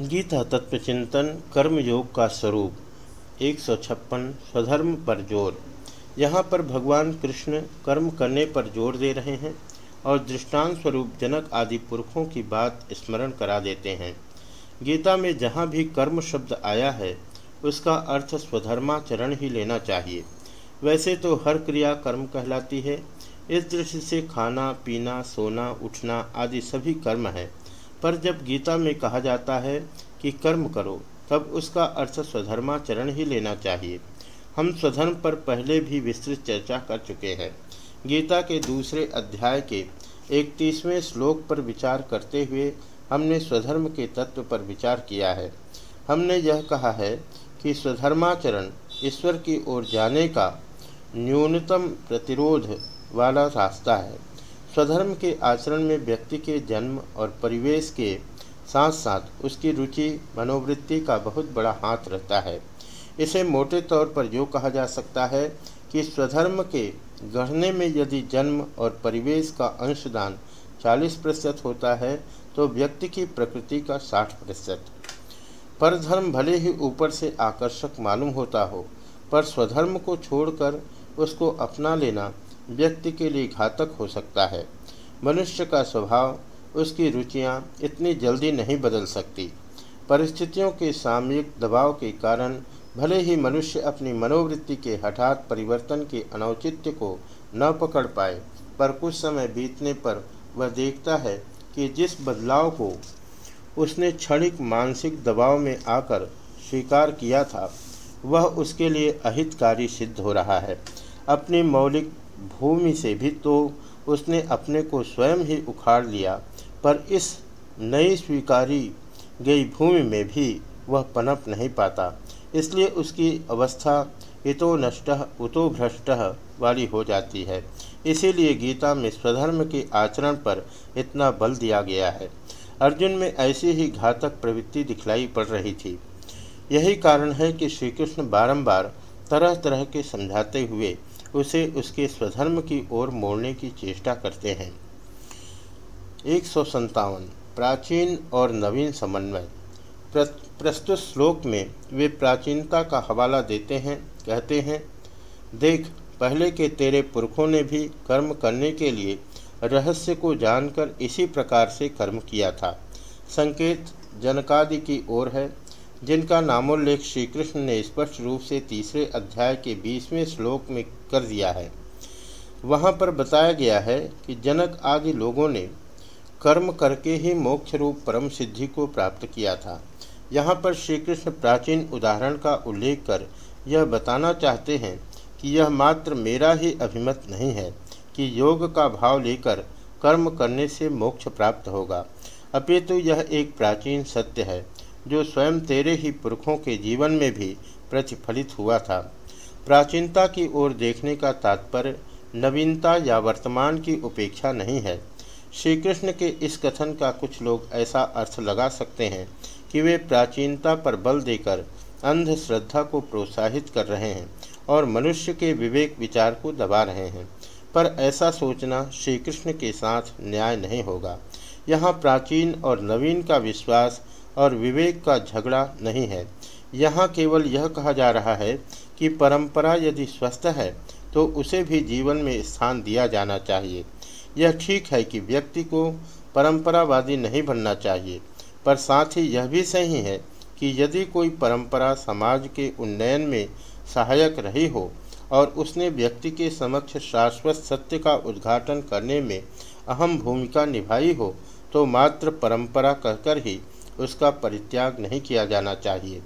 गीता तत्व तत्वचिंतन कर्मयोग का स्वरूप, एक सौ छप्पन स्वधर्म पर ज़ोर। यहाँ पर भगवान कृष्ण कर्म करने पर ज़ोर दे रहे हैं और दृष्टांत स्वरूप जनक आदि पुरखों की बात स्मरण करा देते हैं। गीता में जहाँ भी कर्म शब्द आया है, उसका अर्थ स्वधर्माचरण ही लेना चाहिए। वैसे तो हर क्रिया कर्म कहलाती है। इस दृष्टि से खाना, पीना, सोना, उठना आदि सभी कर्म है। पर जब गीता में कहा जाता है कि कर्म करो, तब उसका अर्थ स्वधर्माचरण ही लेना चाहिए। हम स्वधर्म पर पहले भी विस्तृत चर्चा कर चुके हैं। गीता के दूसरे अध्याय के इकतीसवें श्लोक पर विचार करते हुए हमने स्वधर्म के तत्व पर विचार किया है। हमने यह कहा है कि स्वधर्माचरण ईश्वर की ओर जाने का न्यूनतम प्रतिरोध वाला रास्ता है। स्वधर्म के आचरण में व्यक्ति के जन्म और परिवेश के साथ साथ उसकी रुचि, मनोवृत्ति का बहुत बड़ा हाथ रहता है। इसे मोटे तौर पर जो कहा जा सकता है कि स्वधर्म के गढ़ने में यदि जन्म और परिवेश का अंशदान 40 प्रतिशत होता है तो व्यक्ति की प्रकृति का 60 प्रतिशत। पर धर्म भले ही ऊपर से आकर्षक मालूम होता हो, पर स्वधर्म को छोड़कर उसको अपना लेना व्यक्ति के लिए घातक हो सकता है। मनुष्य का स्वभाव, उसकी रुचियाँ इतनी जल्दी नहीं बदल सकती। परिस्थितियों के सामयिक दबाव के कारण भले ही मनुष्य अपनी मनोवृत्ति के हठात परिवर्तन के अनौचित्य को न पकड़ पाए, पर कुछ समय बीतने पर वह देखता है कि जिस बदलाव को उसने क्षणिक मानसिक दबाव में आकर स्वीकार किया था, वह उसके लिए अहितकारी सिद्ध हो रहा है। अपनी मौलिक भूमि से भी तो उसने अपने को स्वयं ही उखाड़ लिया, पर इस नई स्वीकारी गई भूमि में भी वह पनप नहीं पाता। इसलिए उसकी अवस्था इतो नष्ट उतो भ्रष्ट वाली हो जाती है। इसीलिए गीता में स्वधर्म के आचरण पर इतना बल दिया गया है। अर्जुन में ऐसी ही घातक प्रवृत्ति दिखलाई पड़ रही थी। यही कारण है कि श्री कृष्ण बारंबार तरह तरह के समझाते हुए उसे उसके स्वधर्म की ओर मोड़ने की चेष्टा करते हैं। एक प्राचीन और नवीन समन्वय। प्रस्तुत श्लोक में वे प्राचीनता का हवाला देते हैं, कहते हैं, देख, पहले के तेरे पुरखों ने भी कर्म करने के लिए रहस्य को जानकर इसी प्रकार से कर्म किया था। संकेत जनकादि की ओर है जिनका नामोल्लेख श्री कृष्ण ने स्पष्ट रूप से तीसरे अध्याय के बीसवें श्लोक में कर दिया है। वहाँ पर बताया गया है कि जनक आदि लोगों ने कर्म करके ही मोक्ष रूप परम सिद्धि को प्राप्त किया था। यहाँ पर श्री कृष्ण प्राचीन उदाहरण का उल्लेख कर यह बताना चाहते हैं कि यह मात्र मेरा ही अभिमत नहीं है कि योग का भाव लेकर कर्म करने से मोक्ष प्राप्त होगा। अपितु यह एक प्राचीन सत्य है। जो स्वयं तेरे ही पुरखों के जीवन में भी प्रतिफलित हुआ था। प्राचीनता की ओर देखने का तात्पर्य नवीनता या वर्तमान की उपेक्षा नहीं है। श्री कृष्ण के इस कथन का कुछ लोग ऐसा अर्थ लगा सकते हैं कि वे प्राचीनता पर बल देकर अंधश्रद्धा को प्रोत्साहित कर रहे हैं और मनुष्य के विवेक विचार को दबा रहे हैं। पर ऐसा सोचना श्री कृष्ण के साथ न्याय नहीं होगा। यहाँ प्राचीन और नवीन का विश्वास और विवेक का झगड़ा नहीं है। यहाँ केवल यह कहा जा रहा है कि परंपरा यदि स्वस्थ है तो उसे भी जीवन में स्थान दिया जाना चाहिए। यह ठीक है कि व्यक्ति को परंपरावादी नहीं बनना चाहिए, पर साथ ही यह भी सही है कि यदि कोई परंपरा समाज के उन्नयन में सहायक रही हो और उसने व्यक्ति के समक्ष शाश्वत सत्य का उद्घाटन करने में अहम भूमिका निभाई हो तो मात्र परंपरा कहकर ही उसका परित्याग नहीं किया जाना चाहिए।